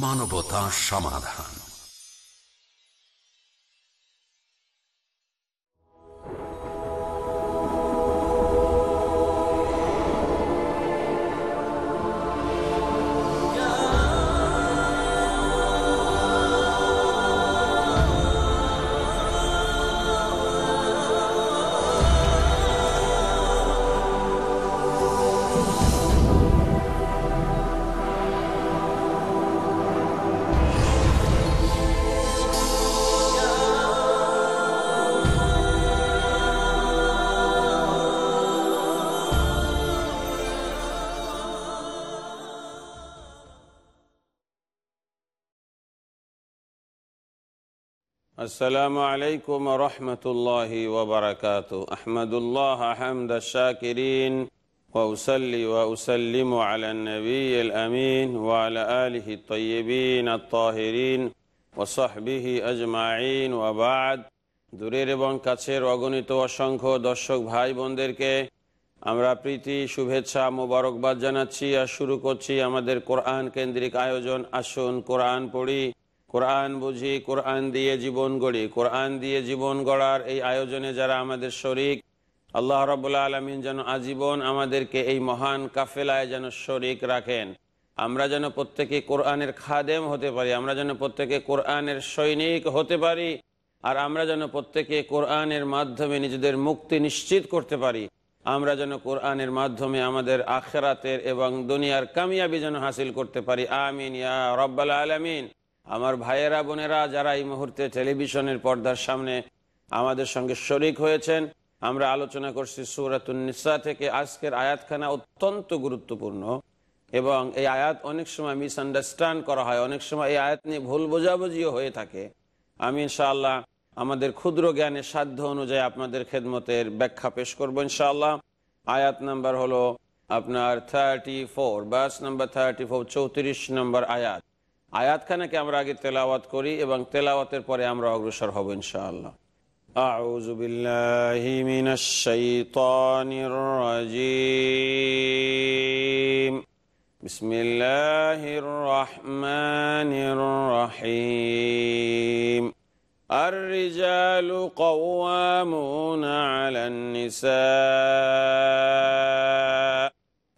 মানবতা সমাধান। السلام عليكم ورحمة الله وبركاته أحمد الله حمد الشاكرين وأسلي وأسلم على النبي الأمين وعلى آله الطيبين الطاهرين وصحبه أجمعين وبعد দূরের এবং কাছের অগণিত অসংখ্য দর্শক ভাই বোনদেরকে আমরা প্রীতি শুভেচ্ছা মোবারকবাদ জানাচ্ছি আর শুরু করছি আমাদের কোরআন কেন্দ্রিক আয়োজন আসুন কোরআন পড়ি কোরআন বুঝি, কোরআন দিয়ে জীবন গড়ি। কোরআন দিয়ে জীবন গড়ার এই আয়োজনে যারা আমাদের শরিক, আল্লাহ রবুল্লা আলমিন যেন আজীবন আমাদেরকে এই মহান কাফেলায় যেন শরিক রাখেন। আমরা যেন প্রত্যেকে কোরআনের খাদেম হতে পারি, আমরা যেন প্রত্যেকে কোরআনের সৈনিক হতে পারি, আর আমরা যেন প্রত্যেকে কোরআনের মাধ্যমে নিজেদের মুক্তি নিশ্চিত করতে পারি। আমরা যেন কোরআনের মাধ্যমে আমাদের আখেরাতের এবং দুনিয়ার কামিয়াবি যেন হাসিল করতে পারি। আমিন ইয়া রব্বাল আলমিন। আমার ভাইয়েরা, বোনেরা, যারা এই মুহূর্তে টেলিভিশনের পর্দার সামনে আমাদের সঙ্গে শরিক হয়েছেন, আমরা আলোচনা করছি সুরাতুন্নিসা থেকে। আজকের আয়াতখানা অত্যন্ত গুরুত্বপূর্ণ এবং এই আয়াত অনেক সময় মিসআন্ডারস্ট্যান্ড করা হয়, অনেক সময় এই আয়াত নিয়ে ভুল বোঝাবুঝিও হয়ে থাকে। আমি ইনশাআল্লাহ আমাদের ক্ষুদ্র জ্ঞানের সাধ্য অনুযায়ী আপনাদের খেদমতের ব্যাখ্যা পেশ করব ইনশাআল্লাহ। আয়াত নাম্বার হলো আপনার থার্টি ফোর বাস নাম্বার থার্টি ফোর চৌত্রিশ নম্বর আয়াত। আয়াতখানাকে আমরা আগে তেলাওয়াত করি এবং তেলাওয়াতের পরে আমরা অগ্রসর হব ইনশাআল্লাহ أعوذ بالله من الشيطان الرجيم بسم الله الرحمن الرحيم الرجال قوامون على النساء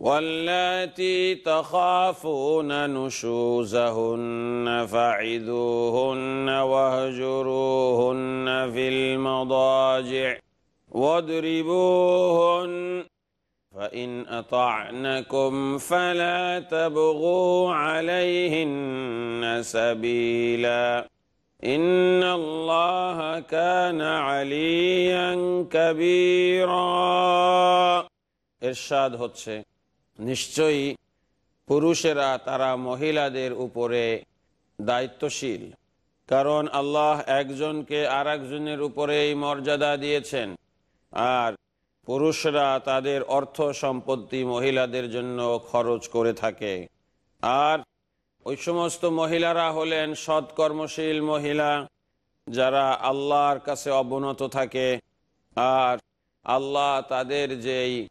واللاتي تخافون نشوزهن فعذوهن واهجروهن في المضاجع واضربوهن فإن أطعنكم فلا تبغوا عليهن سبيلا إن الله كان عليا كبيرا إرشاد হচ্ছে নিশ্চয়ই পুরুষেরা তারা মহিলাদের উপরে দায়িত্বশীল। কারণ আল্লাহ একজনকে আর একজনের উপরেই মর্যাদা দিয়েছেন। আর পুরুষরা তাদের অর্থ সম্পত্তি মহিলাদের জন্য খরচ করে থাকে। আর ওই সমস্ত মহিলারা হলেন সৎকর্মশীল মহিলা, যারা আল্লাহর কাছে অবনত থাকে। আর আল্লাহ তাদের যেই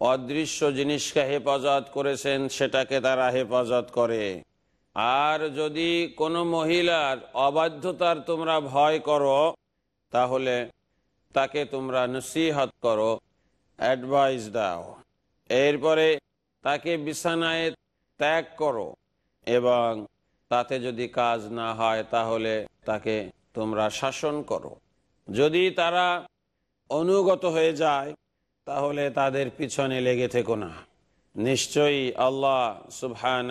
অদৃশ্য জিনিসকে হেফাজত করেছেন, সেটাকে তারা হেফাজত করে। আর যদি কোনো মহিলার অবাধ্যতার তোমরা ভয় করো, তাহলে তাকে তোমরা নসিহত করো, অ্যাডভাইস দাও। এরপরে তাকে বিছানায় ত্যাগ করো এবং তাতে যদি কাজ না হয়, তাহলে তাকে তোমরা শাসন করো। যদি তারা অনুগত হয়ে যায় তাহলে তাদের পিছনে লেগে থেকো না। নিশ্চয়ই আল্লাহ সুবহান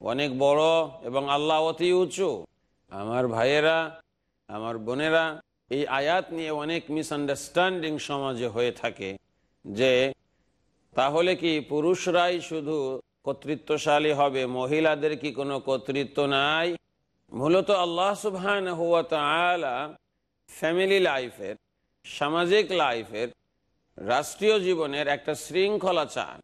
অনেক বড় এবং আল্লাহ অতি উঁচু। আমার ভাইয়েরা, আমার বোনেরা, এই আয়াত নিয়ে অনেক মিসআন্ডারস্ট্যান্ডিং সমাজে হয়ে থাকে যে তাহলে কি পুরুষরাই শুধু কর্তৃত্বশালী হবে, মহিলাদের কি কোনো কর্তৃত্ব নাই? মূলত আল্লাহ সুবহান হুয়া ফ্যামিলি লাইফের সামাজিক লাইফের রাষ্ট্রীয় জীবনের একটা শৃঙ্খলা চান।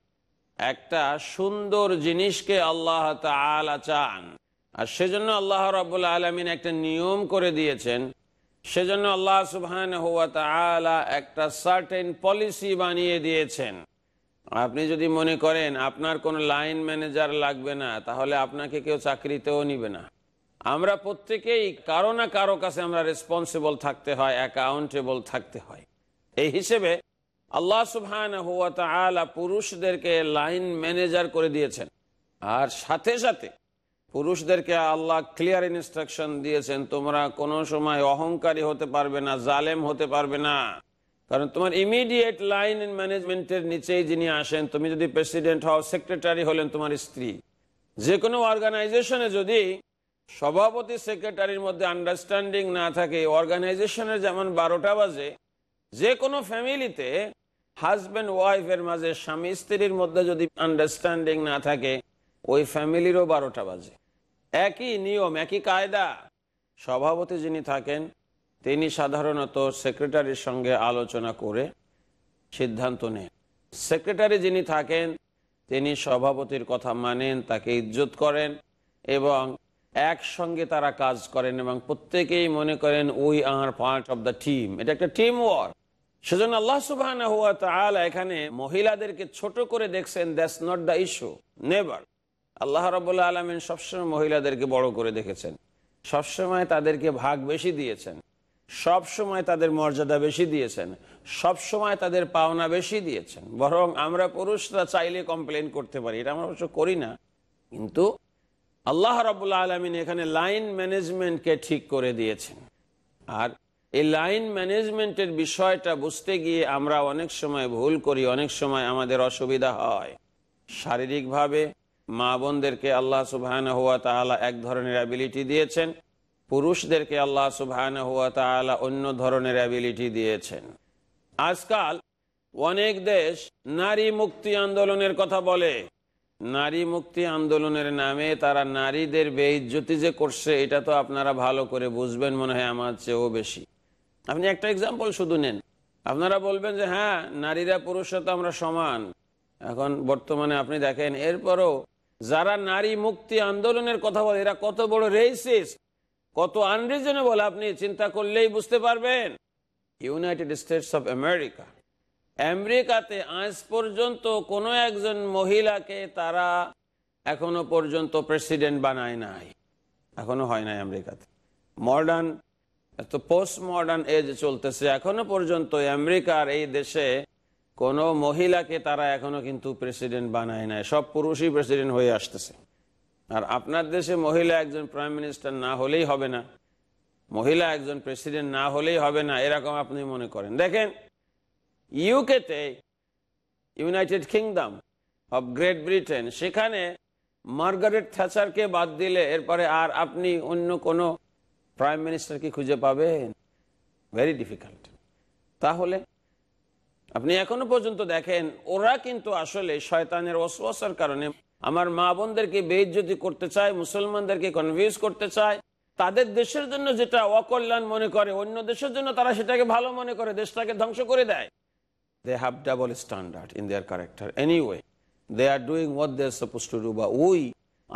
একটা সুন্দর জিনিসকে আল্লাহ তাআলা চান। আর সেজন্য আল্লাহ রব্বুল আলমিন একটা নিয়ম করে দিয়েছেন। সেজন্য আল্লাহ সুবহান হুয়া তাআলা একটা সার্টেন পলিসি বানিয়ে দিয়েছেন। আপনি যদি মনে করেন আপনার কোনো লাইন ম্যানেজার লাগবে না, তাহলে আপনাকে কেউ চাকরিতেও নিবে না। আমরা প্রত্যেকেই কারও না কারও কাছে আমরা রেসপন্সিবল থাকতে হয় অ্যাকাউন্টেবল থাকতে হয়। এই হিসেবে আল্লাহ তাআলা পুরুষদেরকে লাইন ম্যানেজার করে দিয়েছেন। আর সাথে সাথে পুরুষদেরকে আল্লাহ ক্লিয়ার ইনস্ট্রাকশন দিয়েছেন, তোমরা কোনো সময় অহংকারী হতে পারবে না, জালেম হতে পারবে না। কারণ তোমার ইমিডিয়েট লাইন ম্যানেজমেন্টের নিচেই যিনি আসেন, তুমি যদি প্রেসিডেন্ট হও সেক্রেটারি হলেন তোমার স্ত্রী। যে কোনো অর্গানাইজেশনে যদি সভাপতি সেক্রেটারির মধ্যে আন্ডারস্ট্যান্ডিং না থাকে অর্গানাইজেশনের যেমন বারোটা বাজে যে কোনো ফ্যামিলিতে হাজব্যান্ড, ওয়াইফের মাঝে স্বামী স্ত্রীর মধ্যে যদি আন্ডারস্ট্যান্ডিং না থাকে, ওই ফ্যামিলিরও বারোটা বাজে। একই নিয়ম, একই কায়দা। সভাপতি যিনি থাকেন, তিনি সাধারণত সেক্রেটারির সঙ্গে আলোচনা করে সিদ্ধান্ত নেন। সেক্রেটারি যিনি থাকেন, তিনি সভাপতির কথা মানেন, তাকে ইজ্জত করেন এবং একসঙ্গে তারা কাজ করেন এবং প্রত্যেকেই মনে করেন we are part of the team এটা একটা টিম ওয়ার্ক সেজন্য আল্লাহ সুবাহ এখানে মহিলাদেরকে ছোট করে দেখছেন that's not the issue never আল্লাহ রবাহ আলমিন সবসময় মহিলাদেরকে বড় করে দেখেছেন। সবসময় তাদেরকে ভাগ বেশি দিয়েছেন। সব সময় তাদের মর্যাদা বেশি দিয়েছেন। সব সময় তাদের পাওনা বেশি দিয়েছেন। বরং আমরা পুরুষরা চাইলে কমপ্লেন করতে পারি, এটা আমরা অবশ্য করি না। কিন্তু আল্লাহ রাবুল্লাহ আলমিন এখানে লাইন ম্যানেজমেন্টকে ঠিক করে দিয়েছেন। আর এই লাইন ম্যানেজমেন্টের বিষয়টা বুঝতে গিয়ে আমরা অনেক সময় ভুল করি, অনেক সময় আমাদের অসুবিধা হয়। শারীরিকভাবে মা বোনদেরকে আল্লাহ সুবহান হুয়া তাআলা এক ধরনের অ্যাবিলিটি দিয়েছেন, পুরুষদেরকে আল্লাহ সুবহান হুয়া তাআলা অন্য ধরনের অ্যাবিলিটি দিয়েছেন। আজকাল অনেক দেশ নারী মুক্তি আন্দোলনের কথা বলে। নারী মুক্তি আন্দোলনের নামে তারা নারীদের বেইজ্জতি যে করছে, এটা তো আপনারা ভালো করে বুঝবেন, মনে হয় আমার চেয়েও বেশি। আপনি একটা এক্সাম্পল শুধু নেন। আপনারা বলবেন যে হ্যাঁ নারীরা পুরুষরা তো আমরা সমান। এখন বর্তমানে আপনি দেখেন, এরপরও যারা নারী মুক্তি আন্দোলনের কথা বলে, এরা কত বড় রেসিস কত আনরিজনেবল আপনি চিন্তা করলেই বুঝতে পারবেন। ইউনাইটেড স্টেটস অফ আমেরিকা আমেরিকাতে আজ পর্যন্ত কোনো একজন মহিলাকে তারা এখনও পর্যন্ত প্রেসিডেন্ট বানায় নাই। এখনও হয় নাই আমেরিকাতে। মডার্ন এত পোস্ট মডার্ন এজ চলতেছে। এখনও পর্যন্ত আমেরিকার এই দেশে কোনো মহিলাকে তারা এখনও কিন্তু প্রেসিডেন্ট বানায় নাই। সব পুরুষই প্রেসিডেন্ট হয়ে আসতেছে। আর আপনার দেশে মহিলা একজন প্রাইম মিনিস্টার না হলেই হবে না। মহিলা একজন প্রেসিডেন্ট না হলেই হবে না, এরকম আপনি মনে করেন। দেখেন ইউকেতে United Kingdom of Great Britain সেখানে মার্গারেট থ্যাচারকে বাদ দিলে এরপরে আর আপনি অন্য কোনো প্রাইম মিনিস্টার কি খুঁজে পাবেন ভেরি ডিফিকাল্ট তাহলে, আপনি এখনও পর্যন্ত দেখেন, ওরা কিন্তু আসলে শয়তানের অসুয়াসার কারণে আমার মা বোনদেরকে বেইজ্জতি করতে চায়, মুসলমানদেরকে কনভিন্স করতে চায়। তাদের দেশের জন্য যেটা অকল্যাণ মনে করে, অন্য দেশের জন্য তারা সেটাকে ভালো মনে করে, দেশটাকে ধ্বংস করে দেয়। They have double standard in their character. Anyway they are doing what they are supposed to do, but we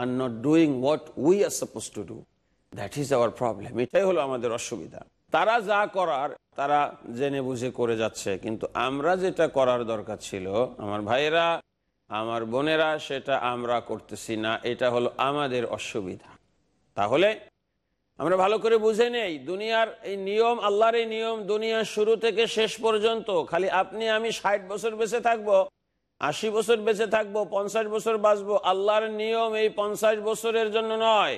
are not doing what we are supposed to do. That is our problem এটাই হলো আমাদের অসুবিধা। তারা যা করার, তারা জেনে বুঝে করে যাচ্ছে, কিন্তু আমরা যেটা করার দরকার ছিল, আমার ভাইয়েরা, আমার বোনেরা, সেটা আমরা করতেছি না, এটা হলো আমাদের অসুবিধা। তাহলে আমরা ভালো করে বুঝে নেই, দুনিয়ার এই নিয়ম, আল্লাহর এই নিয়ম দুনিয়ার শুরু থেকে শেষ পর্যন্ত, খালি আপনি, আমি ষাট বছর বেঁচে থাকব, আশি বছর বেঁচে থাকব, পঞ্চাশ বছর বাঁচবো, আল্লাহর নিয়ম এই পঞ্চাশ বছরের জন্য নয়।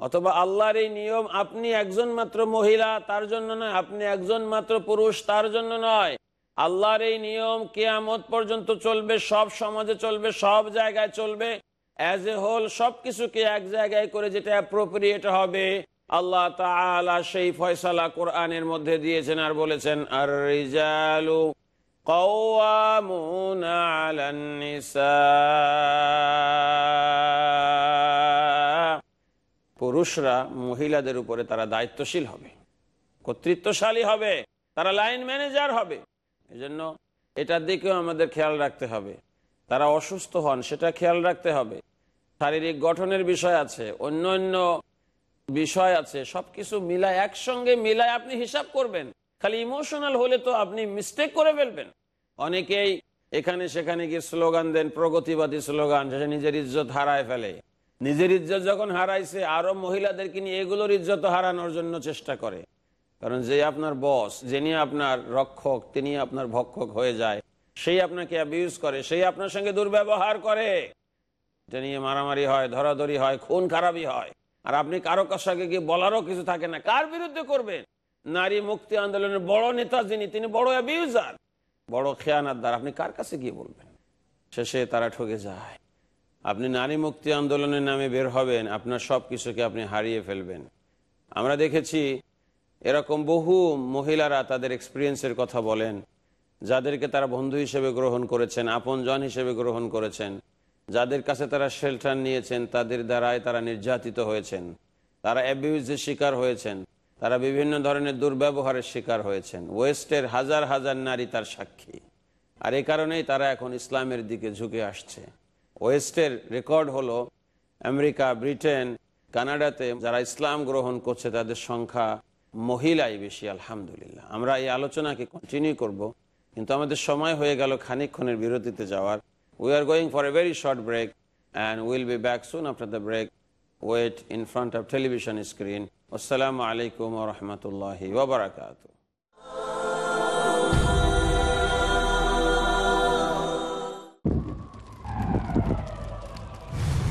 অথবা আল্লাহর এই নিয়ম আপনি একজন মাত্র মহিলা, তার জন্য নয়, আপনি একজন মাত্র পুরুষ, তার জন্য নয়। আল্লাহর এই নিয়ম কেয়ামত পর্যন্ত চলবে, সব সমাজে চলবে, সব জায়গায় চলবে। অ্যাজ এ হোল সবকিছুকে এক জায়গায় করে যেটা অ্যাপ্রোপ্রিয়েট হবে, আল্লাহ তাআলা সেই ফয়সালা কোরআনের মধ্যে দিয়েছেন আর বলেছেন আর রিজালু আলান নিসা পুরুষরা মহিলাদের উপরে তারা দায়িত্বশীল হবে, কর্তৃত্বশালী হবে, তারা লাইন ম্যানেজার হবে। এজন্য এটার দিকেও আমাদের খেয়াল রাখতে হবে। তারা অসুস্থ হন, সেটা খেয়াল রাখতে হবে। শারীরিক গঠনের বিষয় আছে, অন্য অন্য বিষয় আছে, সবকিছু মিলায়, একসঙ্গে মিলায় আপনি হিসাব করবেন। খালি ইমোশনাল হলে তো আপনি মিস্টেক করে ফেলবেন। অনেকেই এখানে সেখানে গিয়ে স্লোগান দেন, প্রগতিবাদী স্লোগান নিজের ইজ্জত হারায় ফেলে। নিজের ইজ্জত যখন হারাইছে, আরও মহিলাদেরকে নিয়ে এগুলোর ইজ্জত হারানোর জন্য চেষ্টা করে। কারণ যে আপনার বস যিনি আপনার রক্ষক, তিনি আপনার ভক্ষক হয়ে যায়, সেই আপনাকে অ্যাবিউজ করে, সেই আপনার সঙ্গে দুর্ব্যবহার করে। এটা নিয়ে মারামারি হয়, ধরাধরি হয়, খুন খারাপই হয়। আর আপনি কারও কার সঙ্গে গিয়ে বলারও কিছু থাকে না। কার বিরুদ্ধে করবেন? নারী মুক্তি আন্দোলনের বড় নেতা যিনি, তিনি বড় অ্যাবিউজার বড় খেয়ানার আপনি কার কাছে গিয়ে বলবেন? শেষে তারা ঠকে যায়। আপনি নারী মুক্তি আন্দোলনের নামে বের হবেন, আপনার সব কিছুকে আপনি হারিয়ে ফেলবেন। আমরা দেখেছি এরকম বহু মহিলারা তাদের এক্সপিরিয়েন্সের কথা বলেন, যাদেরকে তারা বন্ধু হিসেবে গ্রহণ করেছেন, আপনজন হিসেবে গ্রহণ করেছেন, যাদের কাছে তারা শেল্টার নিয়েছেন, তাদের দ্বারাই তারা নির্যাতিত হয়েছেন, তারা অ্যাবিউজের শিকার হয়েছেন, তারা বিভিন্ন ধরনের দুর্ব্যবহারের শিকার হয়েছেন। ওয়েস্টের হাজার হাজার নারী তার সাক্ষী। আর এই কারণেই তারা এখন ইসলামের দিকে ঝুঁকে আসছে। ওয়েস্টের রেকর্ড হলো আমেরিকা, ব্রিটেন, কানাডাতে যারা ইসলাম গ্রহণ করছে তাদের সংখ্যা মহিলাই বেশি, আলহামদুলিল্লাহ। আমরা এই আলোচনাকে কন্টিনিউ করব, কিন্তু আমাদের সময় হয়ে গেল খানিকক্ষণের বিরতিতে যাওয়ার। We are going for a very short break and will be back soon after the break wait in front of television screen আসসালামু আলাইকুম রহমতুল্লাহি ওবরাকাত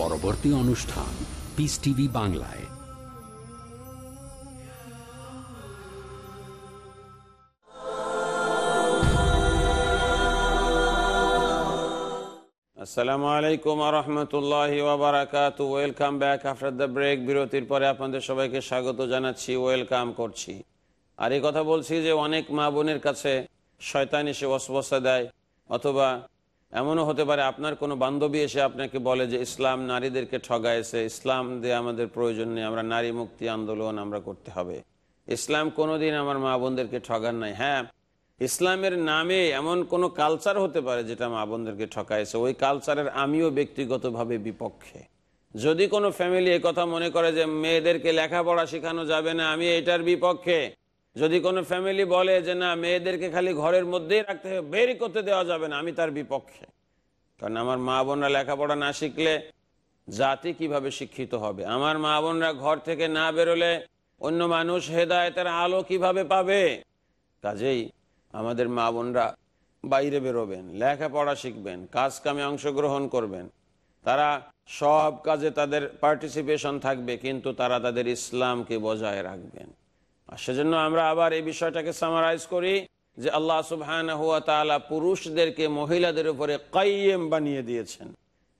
পরবর্তী অনুষ্ঠান পিস টিভি বাংলায়। আসসালামু আলাইকুম welcome back after the break বিরতির পরে আপনাদের সবাইকে স্বাগত জানাচ্ছি। ওয়েলকাম করছি। আর এই কথা বলছি যে অনেক মা বোনের কাছে শয়তান এসে দেয় অথবা এমনও হতে পারে আপনার কোনো বান্ধবী এসে আপনাকে বলে যে, ইসলাম নারীদেরকে ঠগাইছে, ইসলাম দিয়ে আমাদের প্রয়োজন নেই, আমরা নারী মুক্তি আন্দোলন আমরা করতে হবে। ইসলাম কোনোদিন আমার মা বোনদেরকে ঠগান নাই। হ্যাঁ ইসলামের নামে এমন কোনো কালচার হতে পারে যেটা মা বোনদেরকে ঠকাইছে ওই কালচারের আমিও ব্যক্তিগতভাবে বিপক্ষে। যদি কোনো ফ্যামিলি কথা মনে করে যে, মেয়েদেরকে লেখাপড়া শেখানো যাবে না, আমি এটার বিপক্ষে। যদি কোনো ফ্যামিলি বলে যে, না, মেয়েদেরকে খালি ঘরের মধ্যেই রাখতে হবে, বেরই করতে দেওয়া যাবে না, আমি তার বিপক্ষে। কারণ আমার মা বোনরা লেখাপড়া না শিখলে জাতি কীভাবে শিক্ষিত হবে? আমার মা বোনরা ঘর থেকে না বেরোলে অন্য মানুষ হেদায়তের আলো কীভাবে পাবে? কাজেই আমাদের মা বোনরা বাইরে বেরোবেন, লেখাপড়া শিখবেন কাজ কামে অংশগ্রহণ করবেন। তারা সব কাজে তাদের পার্টিসিপেশন থাকবে, কিন্তু তারা তাদের ইসলামকে বজায় রাখবেন। আর সেজন্য আমরা আবার এই বিষয়টাকে সামারাইজ করি যে আল্লাহ সুবহান হুয়া তালা পুরুষদেরকে মহিলাদের উপরে কাইয়েম বানিয়ে দিয়েছেন।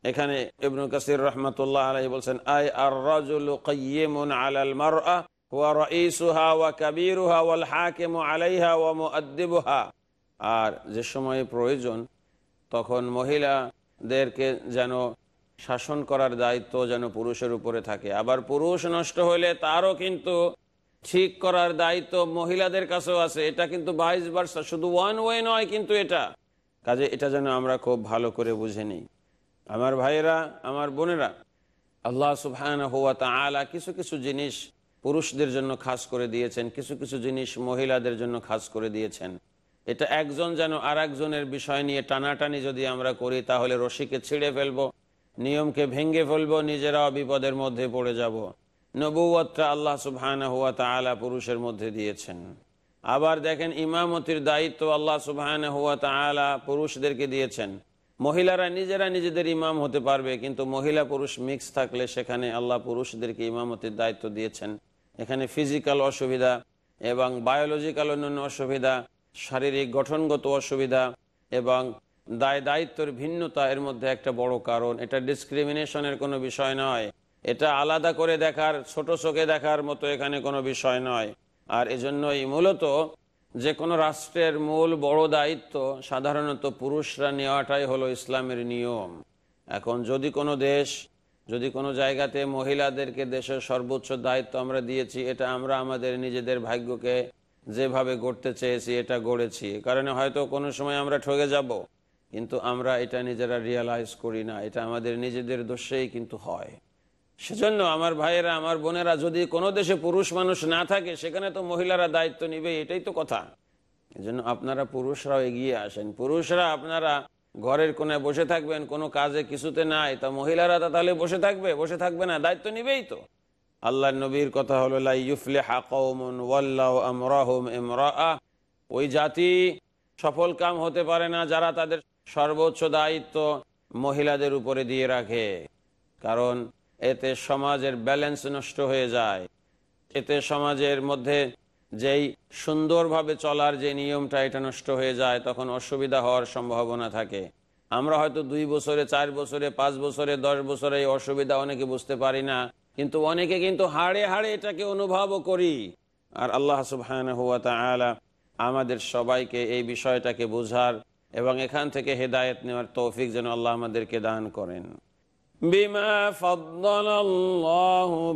এখানে ইবনু কাসির রহমতুল্লাহ আলহী বলছেন, আই আর রাজুল কাইয়িমুন আলাল মারআ ওয়া রাইসুহা ওয়া কাবীরুহা ওয়াল হাকিমু আলাইহা ওয়া মুআদ্দিবুহা। আর যে সময়ে প্রয়োজন, তখন মহিলাদেরকে যেন শাসন করার দায়িত্ব যেন পুরুষের উপরে থাকে। আবার পুরুষ নষ্ট হলে তারও কিন্তু ঠিক করার দায়িত্ব মহিলাদের কাছেও আছে। এটা কিন্তু বাইশ বার্সা শুধু ওয়ান ওয়ে নয় কিন্তু এটা। কাজে এটা যেন আমরা খুব ভালো করে বুঝে নিই। আমার ভাইয়েরা, আমার বোনেরা, আল্লাহ সুবহান হুয়া তালা কিছু কিছু জিনিস পুরুষদের জন্য খাস করে দিয়েছেন, কিছু কিছু জিনিস মহিলাদের জন্য খাস করে দিয়েছেন। এটা একজন যেন আর একজনের বিষয় নিয়ে টানাটানি যদি আমরা করি, তাহলে রশিকে ছিঁড়ে ফেলব, নিয়মকে ভেঙ্গে ফেলব, নিজেরাও বিপদের মধ্যে পড়ে যাব। নবুয়তটা আল্লাহ সুবহান হুয়া তালা পুরুষের মধ্যে দিয়েছেন। আবার দেখেন ইমামতির দায়িত্ব আল্লাহ সুবহান হুয়া তালা পুরুষদেরকে দিয়েছেন। মহিলারা নিজেরা নিজেদের ইমাম হতে পারবে, কিন্তু মহিলা পুরুষ মিক্স থাকলে সেখানে আল্লাহ পুরুষদেরকে ইমামতির দায়িত্ব দিয়েছেন। এখানে ফিজিক্যাল অসুবিধা এবং বায়োলজিক্যাল অন্যান্য অসুবিধা, শারীরিক গঠনগত অসুবিধা এবং দায় দায়িত্বের ভিন্নতা এর মধ্যে একটা বড় কারণ। এটা ডিসক্রিমিনেশনের কোনো বিষয় নয়। এটা আলাদা করে দেখার, ছোট চোখে দেখার মতো এখানে কোনো বিষয় নয়। আর এজন্যই মূলত যে কোনো রাষ্ট্রের মূল বড় দায়িত্ব সাধারণত পুরুষরা নেওয়াটাই হলো ইসলামের নিয়ম। এখন যদি কোনো দেশ, যদি কোনো জায়গাতে মহিলাদেরকে দেশের সর্বোচ্চ দায়িত্ব আমরা দিয়েছি, এটা আমরা আমাদের নিজেদের ভাগ্যকে যেভাবে গড়তে চেয়েছি, এটা গড়েছি। কারণে হয়তো কোনো সময় আমরা ঠকে যাব, কিন্তু আমরা এটা নিজেরা রিয়ালাইজ করি না। এটা আমাদের নিজেদের দোষেই কিন্তু হয়। সেজন্য আমার ভাইয়েরা, আমার বোনেরা, যদি কোনো দেশে পুরুষ মানুষ না থাকে, সেখানে তো মহিলারা দায়িত্ব নিবে, এটাই তো কথা। এজন্য আপনারা পুরুষরাও এগিয়ে আসেন। পুরুষরা আপনারা ঘরের কোণে বসে থাকবেন, কোনো কাজে কিছুতে নাই, তা মহিলারা তা তাহলে বসে থাকবে? বসে থাকবে না, দায়িত্ব নিবেই তো। আল্লাহ নবীর কথা হলো ওই জাতি সফল কাম হতে পারে না যারা তাদের সর্বোচ্চ দায়িত্ব মহিলাদের উপরে দিয়ে রাখে। কারণ এতে সমাজের ব্যালেন্স নষ্ট হয়ে যায়। এতে সমাজের মধ্যে যেই সুন্দরভাবে চলার যে নিয়মটা এটা নষ্ট হয়ে যায়, তখন অসুবিধা হওয়ার সম্ভাবনা থাকে। আমরা হয়তো দুই বছরে, চার বছরে, পাঁচ বছরে, দশ বছরে এই অসুবিধা অনেকে বুঝতে পারি না। কিন্তু অনেকে কিন্তু হাড়ে হাড়ে এটাকে অনুভবও করি। আর আল্লাহ সুবহান হুয়া তাআলা আমাদের সবাইকে এই বিষয়টাকে বোঝার এবং এখান থেকে হেদায়েত নেওয়ার তৌফিক যেন আল্লাহ আমাদেরকে দান করেন। বিমা ফদ্দল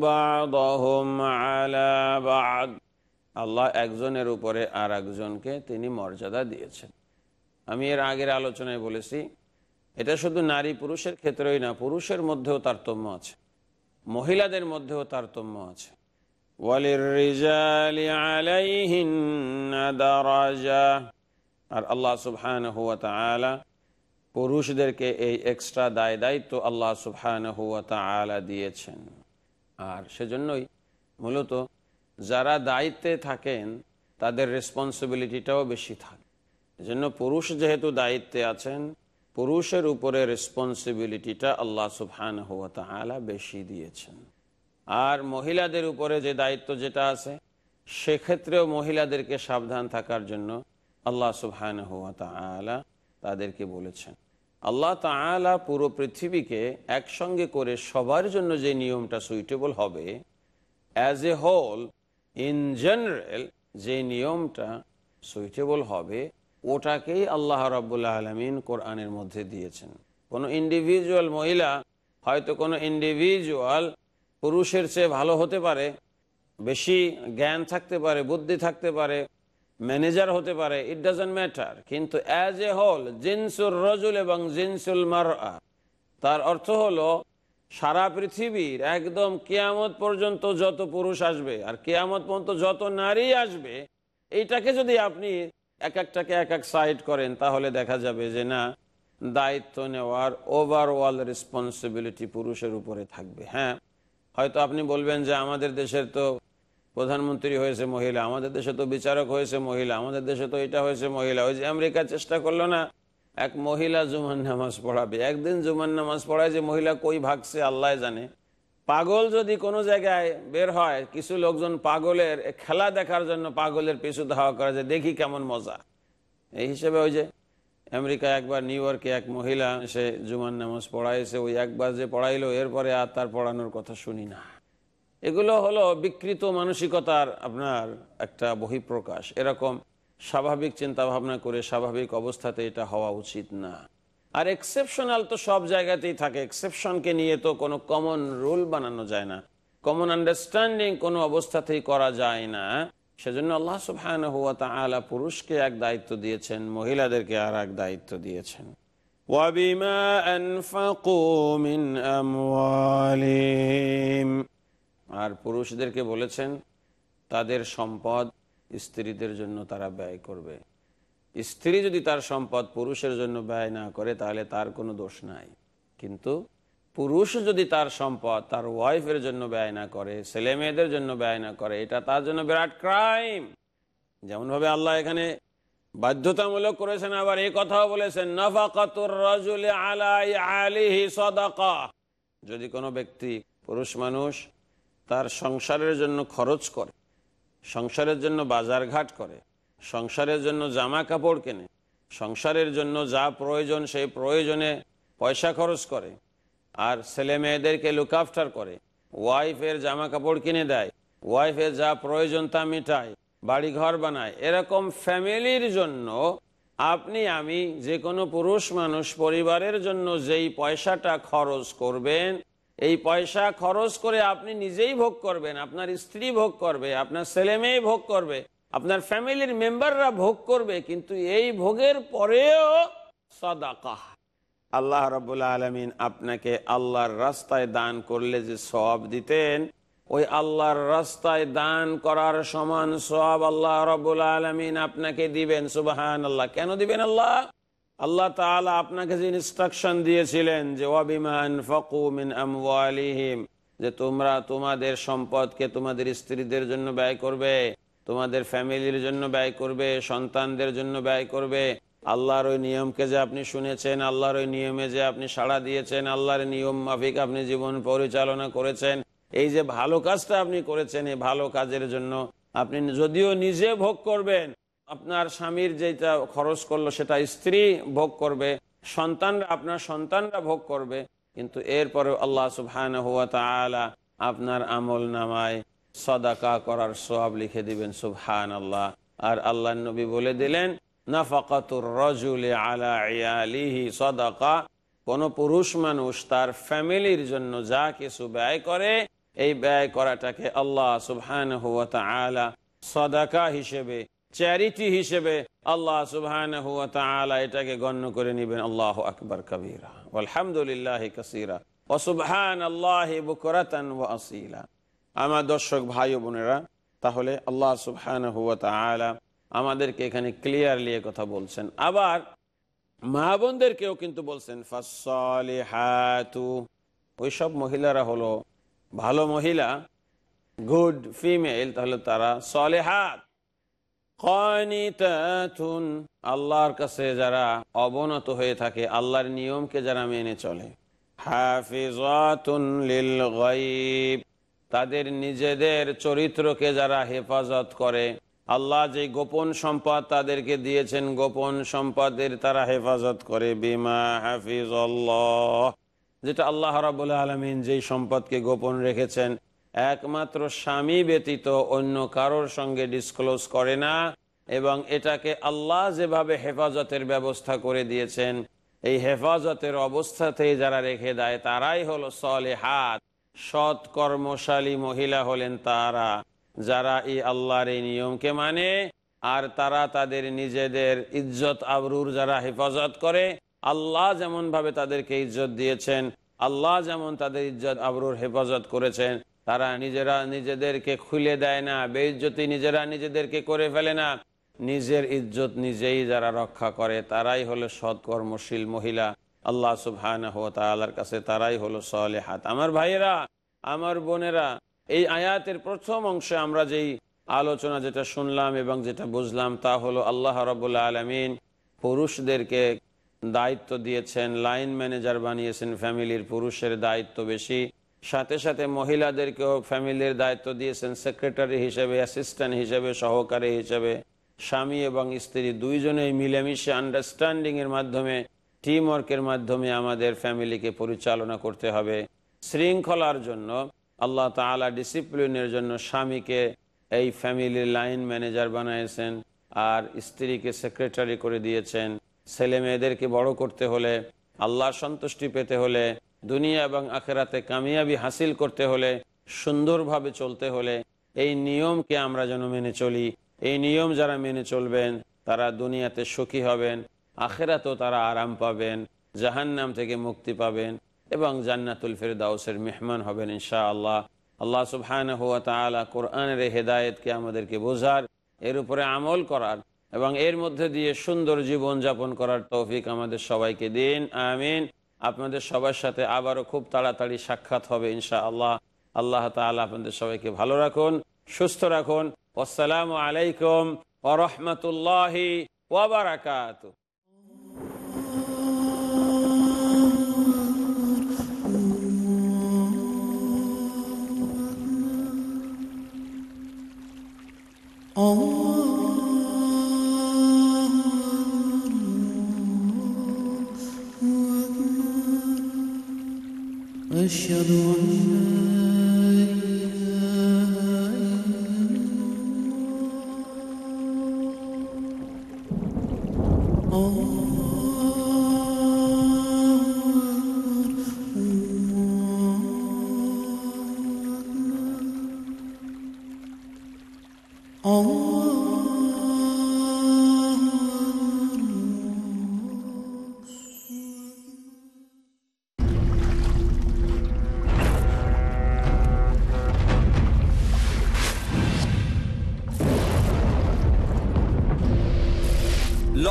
বাদহুম আলা বাদ। আল্লাহ একজনের উপরে আর একজনকে তিনি মর্যাদা দিয়েছেন। আমি এর আগের আলোচনায় বলেছি, এটা শুধু নারী পুরুষের ক্ষেত্রেই না, পুরুষের মধ্যেও তারতম্য আছে, মহিলাদের মধ্যেও তারতম্য আছে। আর আল্লাহ সুবহান হুয়া তালা পুরুষদেরকে এই এক্সট্রা দায় দায়িত্ব আল্লাহ সুবহান হুয়া তালা দিয়েছেন। আর সেজন্যই মূলত যারা দায়িত্বে থাকেন, তাদের রেসপন্সিবিলিটিটাও বেশি থাকে। এজন্য পুরুষ যেহেতু দায়িত্বে আছেন, পুরুষের উপরে রেসপন্সিবিলিটিটা আল্লাহ সুবহান হুয়া তালা বেশি দিয়েছেন। আর মহিলাদের উপরে যে দায়িত্ব যেটা আছে, সেক্ষেত্রেও মহিলাদেরকে সাবধান থাকার জন্য আল্লাহ সুবহান হুয়া তালা তাদেরকে বলেছেন। আল্লাহ তালা পুরো পৃথিবীকে একসঙ্গে করে সবার জন্য যে নিয়মটা সুইটেবল হবে as a whole in general যে নিয়মটা সুইটেবল হবে, ওটাকেই আল্লাহ রাবুল্লাহ আলমিন কোরআনের মধ্যে দিয়েছেন। কোনো ইন্ডিভিজুয়াল মহিলা, হয়তো কোনো ইন্ডিভিজুয়াল পুরুষের চেয়ে ভালো হতে পারে, বেশি জ্ঞান থাকতে পারে, বুদ্ধি থাকতে পারে ম্যানেজার হতে পারে ইট ডাজন্ট ম্যাটার কিন্তু অ্যাজ এ হোল জিনসুল রজুল এবং জিনসুল মার তার অর্থ হলো সারা পৃথিবীর একদম কেয়ামত পর্যন্ত যত পুরুষ আসবে আর কেয়ামত পর্যন্ত যত নারী আসবে, এইটাকে যদি আপনি এক একটাকে এক এক সাইড করেন, তাহলে দেখা যাবে যে না, দায়িত্ব নেওয়ার ওভারঅল রেসপন্সিবিলিটি পুরুষের উপরে থাকবে। হ্যাঁ হয়তো আপনি বলবেন যে আমাদের দেশের তো প্রধানমন্ত্রী হয়েছে মহিলা, আমাদের দেশে তো বিচারক হয়েছে মহিলা, আমাদের দেশে তো এটা হয়েছে মহিলা। ওই যে আমেরিকা চেষ্টা করল না, এক মহিলা জুমান নামাজ পড়াবে। একদিন জুমান নামাজ পড়ায় যে মহিলা কই ভাগছে, আল্লাহ জানে। পাগল যদি কোনো জায়গায় বের হয়, কিছু লোকজন পাগলের খেলা দেখার জন্য পাগলের পিছু ধাওয়া করে যে দেখি কেমন মজা। এই হিসেবে ওই যে আমেরিকা একবার নিউ ইয়র্কে এক মহিলা সে জুমান নামাজ পড়াইছে, ওই একবার যে পড়াইলো, এরপরে আর তার পড়ানোর কথা শুনি না। এগুলো হলো বিকৃত মানসিকতার আপনার একটা বহিঃপ্রকাশ এরকম স্বাভাবিক চিন্তা ভাবনা করে স্বাভাবিক অবস্থাতে এটা হওয়া উচিত না আর এক্সেপশনাল তো সব জায়গাতেই থাকে এক্সেপশনকে নিয়ে তো কোনো কমন রুল বানানো যায় না কমন আন্ডারস্ট্যান্ডিং কোনো অবস্থাতেই করা যায় না সেজন্য আল্লাহ সুবহান হুয়া তাআলা পুরুষকে এক দায়িত্ব দিয়েছেন মহিলাদেরকে আর এক দায়িত্ব দিয়েছেন وَبِمَا أَنفَقُوا مِنْ أَمْوَالِهِمْ আর পুরুষদেরকে বলেছেন, তাদের সম্পদ স্ত্রীদের জন্য তারা ব্যয় করবে। স্ত্রী যদি তার সম্পদ পুরুষের জন্য ব্যয় না করে, তাহলে তার কোনো দোষ নাই। কিন্তু পুরুষ যদি তার সম্পদ তার ওয়াইফের জন্য ব্যয় না করে ছেলে মেয়েদের জন্য ব্যয় না করে, এটা তার জন্য বিরাট ক্রাইম। যেমনভাবে আল্লাহ এখানে বাধ্যতামূলক করেছেন, আবার এই কথাও বলেছেন যদি কোনো ব্যক্তি পুরুষ মানুষ তার সংসারের জন্য খরচ করে, সংসারের জন্য বাজারঘাট করে, সংসারের জন্য জামা কাপড় কেনে, সংসারের জন্য যা প্রয়োজন সেই প্রয়োজনে পয়সা খরচ করে, আর ছেলে মেয়েদেরকে লুক আফটার করে ওয়াইফের জামা কাপড় কিনে দেয় ওয়াইফের যা প্রয়োজন তা মিটায় বাড়ি ঘর বানায়। এরকম ফ্যামিলির জন্য আপনি, আমি, যে কোনো পুরুষ মানুষ পরিবারের জন্য যেই পয়সাটা খরচ করবেন এই পয়সা খরচ করে আপনি নিজেই ভোগ করবেন, আপনার স্ত্রী ভোগ করবে, আপনার ছেলে মেয়ে ভোগ করবে, আপনার ফ্যামিলির মেম্বাররা ভোগ করবে, কিন্তু এই ভোগের পরেও সদাকাহ আল্লাহ রবুল্লা আলমিন আপনাকে আল্লাহর রাস্তায় দান করলে যে সব দিতেন, ওই আল্লাহর রাস্তায় দান করার সমান সব আল্লাহ রবুল আলমিন আপনাকে দিবেন সুবাহান আল্লাহ কেন দিবেন আল্লাহ? আল্লাহ তাআলা আপনাকে যে ইনস্ট্রাকশন দিয়েছিলেন যে ওয়াবিমান ফকুমিন আমওয়ালিহিম যে তোমরা তোমাদের সম্পদকে তোমাদের স্ত্রীদের জন্য ব্যয় করবে, তোমাদের ফ্যামিলির জন্য ব্যয় করবে, সন্তানদের জন্য ব্যয় করবে। আল্লাহর ওই নিয়মকে যে আপনি শুনেছেন, আল্লাহর ওই নিয়মে যে আপনি সাড়া দিয়েছেন, আল্লাহর নিয়ম মাফিক আপনি জীবন পরিচালনা করেছেন। এই যে ভালো কাজটা আপনি করেছেন, এই ভালো কাজের জন্য আপনি যদিও নিজে ভোগ করবেন আপনার স্বামীর যেটা খরচ করল, সেটা স্ত্রী ভোগ করবে, সন্তানরা আপনার সন্তানরা ভোগ করবে, কিন্তু এরপরে আল্লাহ তাআলা আপনার আমল নামায় সদাকা করার সব লিখে দিবেন সুবহান আল্লাহ আর আল্লাহ নবী বলে দিলেন, নাফাকাতুর রজুলে আলা ইয়ালিহি সদাকা। কোন পুরুষ মানুষ তার ফ্যামিলির জন্য যা কিছু ব্যয় করে, এই ব্যয় করাটাকে আল্লাহ সুবহান হুয়া তাআলা সদাকা হিসেবে চ্যারিটি হিসেবে আল্লাহ সুবহান এটাকে গণ্য করে নেবেন আল্লাহ আকবর কবিরা। আলহামদুলিল্লাহ কাসীরা। ও সুবহান আল্লাহ বুকরাতান আসীলা। আমার দর্শক ভাই বোনেরা, তাহলে আল্লাহ সুবহান হুয়া তাআলা আমাদেরকে এখানে ক্লিয়ারলি কথা বলছেন। আবার মা বোনদেরকেও কিন্তু বলছেন ফাসলিহাতু ওইসব মহিলারা হলো ভালো মহিলা, গুড ফিমেল, তাহলে তারা সলেহাত। আল্লাহর কাছে যারা অবনত হয়ে থাকে, আল্লাহর নিয়মকে যারা মেনে চলে। তাদের নিজেদের চরিত্রকে যারা হেফাজত করে, আল্লাহ যে গোপন সম্পদ তাদেরকে দিয়েছেন, গোপন সম্পদের তারা হেফাজত করে। বিমা হাফিজ যেটা আল্লাহ রাবুল আলমিন যেই সম্পদকে গোপন রেখেছেন একমাত্র স্বামী ব্যতীত অন্য কারোর সঙ্গে ডিসক্লোজ করে না এবং এটাকে আল্লাহ যেভাবে হেফাজতের ব্যবস্থা করে দিয়েছেন, এই হেফাজতের অবস্থাতেই যারা রেখে দেয় তারাই হলো সলে হাত সৎ কর্মশালী মহিলা হলেন তারা, যারা এই আল্লাহর এই নিয়মকে মানে। আর তারা তাদের নিজেদের ইজ্জত আবরুর যারা হেফাজত করে, আল্লাহ যেমন ভাবে তাদেরকে ইজ্জত দিয়েছেন, আল্লাহ যেমন তাদের ইজ্জত আবরুর হেফাজত করেছেন তারা নিজেরা নিজেদেরকে খুলে দেয় না, বেইজ্জতি নিজেরা নিজেদেরকে করে ফেলে না। নিজের ইজ্জত নিজেই যারা রক্ষা করে, তারাই হলো সৎকর্মশীল মহিলা। আল্লাহ সুবহান তালার কাছে তারাই হলো সলেহাত। আমার ভাইয়েরা, আমার বোনেরা, এই আয়াতের প্রথম অংশে আমরা যেই আলোচনা যেটা শুনলাম এবং যেটা বুঝলাম তা হলো আল্লাহ রবুল্লা আলমিন পুরুষদেরকে দায়িত্ব দিয়েছেন, লাইন ম্যানেজার বানিয়েছেন, ফ্যামিলির পুরুষের দায়িত্ব বেশি। সাথে সাথে মহিলাদেরকেও ফ্যামিলির দায়িত্ব দিয়েছেন, সেক্রেটারি হিসেবে, অ্যাসিস্ট্যান্ট হিসেবে, সহকারী হিসেবে। স্বামী এবং স্ত্রী দুইজনেই মিলেমিশে আন্ডারস্ট্যান্ডিং এর মাধ্যমে টিম ওয়ার্কের মাধ্যমে আমাদের ফ্যামিলিকে পরিচালনা করতে হবে। শৃঙ্খলার জন্য আল্লাহ তালা ডিসিপ্লিনের জন্য স্বামীকে এই ফ্যামিলির লাইন ম্যানেজার বানিয়েছেন আর স্ত্রীকে সেক্রেটারি করে দিয়েছেন। ছেলে মেয়েদেরকে বড় করতে হলে আল্লাহ সন্তুষ্টি পেতে হলে দুনিয়া এবং আখেরাতে কামিয়াবি হাসিল করতে হলে, সুন্দরভাবে চলতে হলে, এই নিয়মকে আমরা যেন মেনে চলি। এই নিয়ম যারা মেনে চলবেন, তারা দুনিয়াতে সুখী হবেন, আখেরাতেও তারা আরাম পাবেন, জাহান্নাম থেকে মুক্তি পাবেন এবং জান্নাতুল ফেরদাউসের মেহমান হবেন ইনশা আল্লাহ আল্লাহ সুবহান হুয়া তালা কোরআনের হেদায়তকে আমাদেরকে বোঝার, এর উপরে আমল করার এবং এর মধ্যে দিয়ে সুন্দর জীবন যাপন করার তৌফিক আমাদের সবাইকে দিন। আমিন। আপনাদের সবার সাথে আবারও খুব তাড়াতাড়ি সাক্ষাৎ হবে ইনশা আল্লাহ আল্লাহ তালা আপনাদের সবাইকে ভালো রাখুন, সুস্থ রাখুন। আসসালামু আলাইকুম ওরহমতুল্লাহি ওবরাকাত أشهد أن